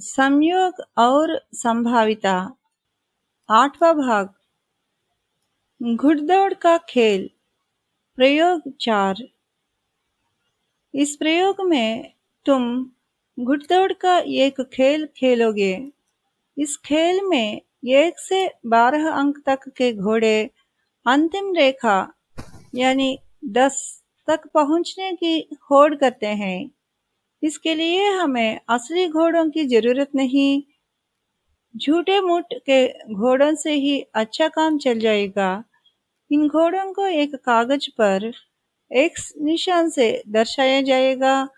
संयोग और संभाविता। आठवां भाग। घुड़दौड़ का खेल। प्रयोग चार। इस प्रयोग में तुम घुड़दौड़ का एक खेल खेलोगे। इस खेल में एक से बारह अंक तक के घोड़े अंतिम रेखा यानी दस तक पहुँचने की होड़ करते हैं। इसके लिए हमें असली घोड़ों की ज़रूरत नहीं। झूठे मुठ के घोड़ों से ही अच्छा काम चल जाएगा। इन घोड़ों को एक कागज़ पर एक्स निशान से दर्शाया जाएगा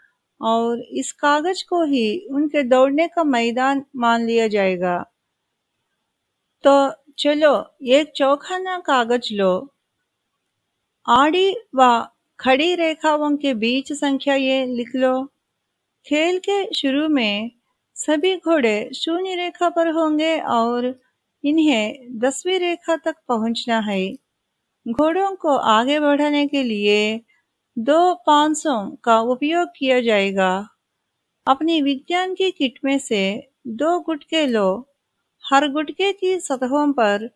और इस कागज़ को ही उनके दौड़ने का मैदान मान लिया जाएगा। तो चलो, एक चौखाना कागज़ लो। आड़ी व खड़ी रेखाओं के बीच संख्या ये लिख लो। खेल के शुरू में सभी घोड़े शून्य रेखा पर होंगे और इन्हें दसवीं रेखा तक पहुँचना है। घोड़ों को आगे बढ़ाने के लिए दो पाँचों का उपयोग किया जाएगा। अपनी विज्ञान की किट में से दो गुटके लो। हर गुटके की सतहों पर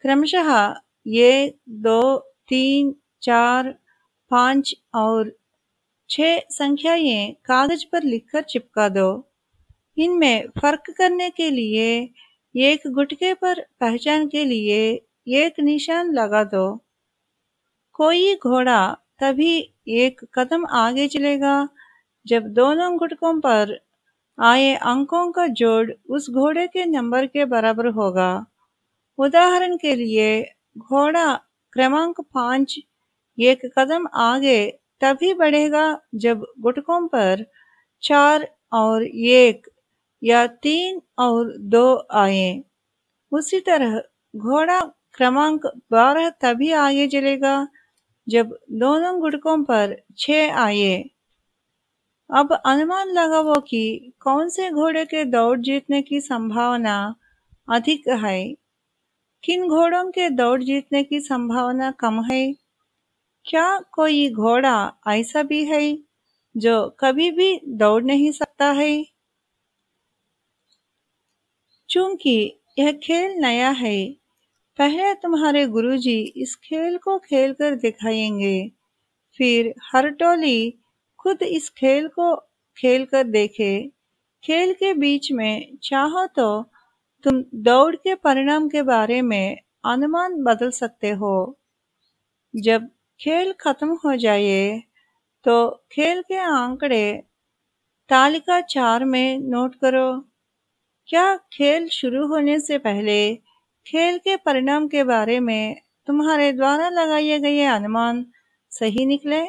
क्रमशः एक दो, तीन, चार, पाँच और छह संख्याएँ कागज़ पर लिखकर चिपका दो। इनमें फ़र्क करने के लिए, एक गुटके पर पहचान के लिए एक निशान लगा दो। कोई घोड़ा तभी एक कदम आगे चलेगा, जब दोनों गुटकों पर आए अंकों का जोड़ उस घोड़े के नंबर के बराबर होगा। उदाहरण के लिए, घोड़ा क्रमांक पाँच, एक कदम आगे तभी बढ़ेगा जब गुटकों पर चार और एक या तीन और दो आए। उसी तरह घोड़ा क्रमांक बारह तभी आगे चलेगा जब दोनों गुटकों पर छह आए। अब अनुमान लगाओ कि कौन से घोड़े के दौड़ जीतने की संभावना अधिक है। किन घोड़ों के दौड़ जीतने की संभावना कम है? क्या कोई घोड़ा ऐसा भी है जो कभी भी दौड़ नहीं सकता है? चूँकि यह खेल नया है, पहले तुम्हारे गुरुजी इस खेल को खेलकर दिखाएँगे। फिर हर टोली खुद इस खेल को खेलकर देखे। खेल के बीच में चाहो तो तुम दौड़ के परिणाम के बारे में अनुमान बदल सकते हो। जब खेल खत्म हो जाए तो खेल के आंकड़े तालिका चार में नोट करो। क्या खेल शुरू होने से पहले खेल के परिणाम के बारे में तुम्हारे द्वारा लगाए गए अनुमान सही निकले?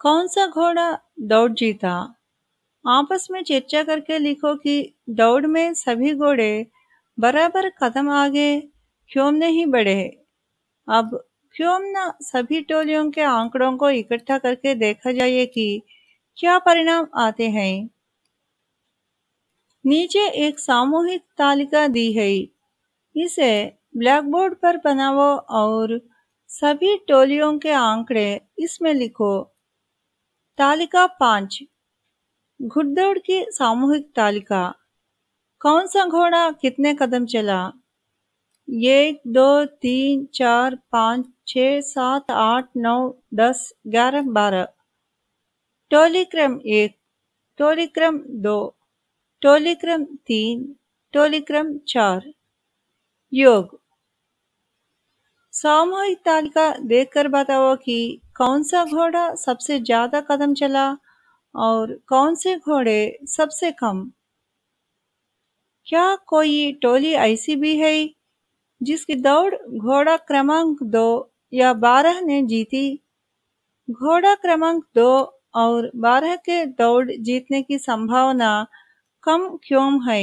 कौन सा घोड़ा दौड़ जीता? आपस में चर्चा करके लिखो कि दौड़ में सभी घोड़े बराबर कदम आगे, क्यों नहीं बढ़े? अब क्यों न सभी टोलियों के आंकड़ों को इकट्ठा करके देखा जाए कि क्या परिणाम आते हैं। नीचे एक सामूहिक तालिका दी है इसे ब्लैक बोर्ड पर बनाओ और सभी टोलियों के आंकड़े इसमें लिखो। तालिका पाँच। घुड़दौड़ की सामूहिक तालिका। कौन सा घोड़ा कितने कदम चला? एक, दो, तीन, चार, पाँच, छ, सात, आठ, नौ, दस, ग्यारह, बारह। टोली क्रम एक टोली क्रम दो टोली क्रम तीन टोली क्रम चार। योग। सामूहिक तालिका देखकर बताओ कि कौन सा घोड़ा सबसे ज़्यादा कदम चला और कौन से घोड़े सबसे कम? क्या कोई टोली ऐसी भी है? जिसकी दौड़ घोड़ा क्रमांक दो या बारह ने जीती। घोड़ा क्रमांक दो और बारह के दौड़ जीतने की संभावना कम क्यों है?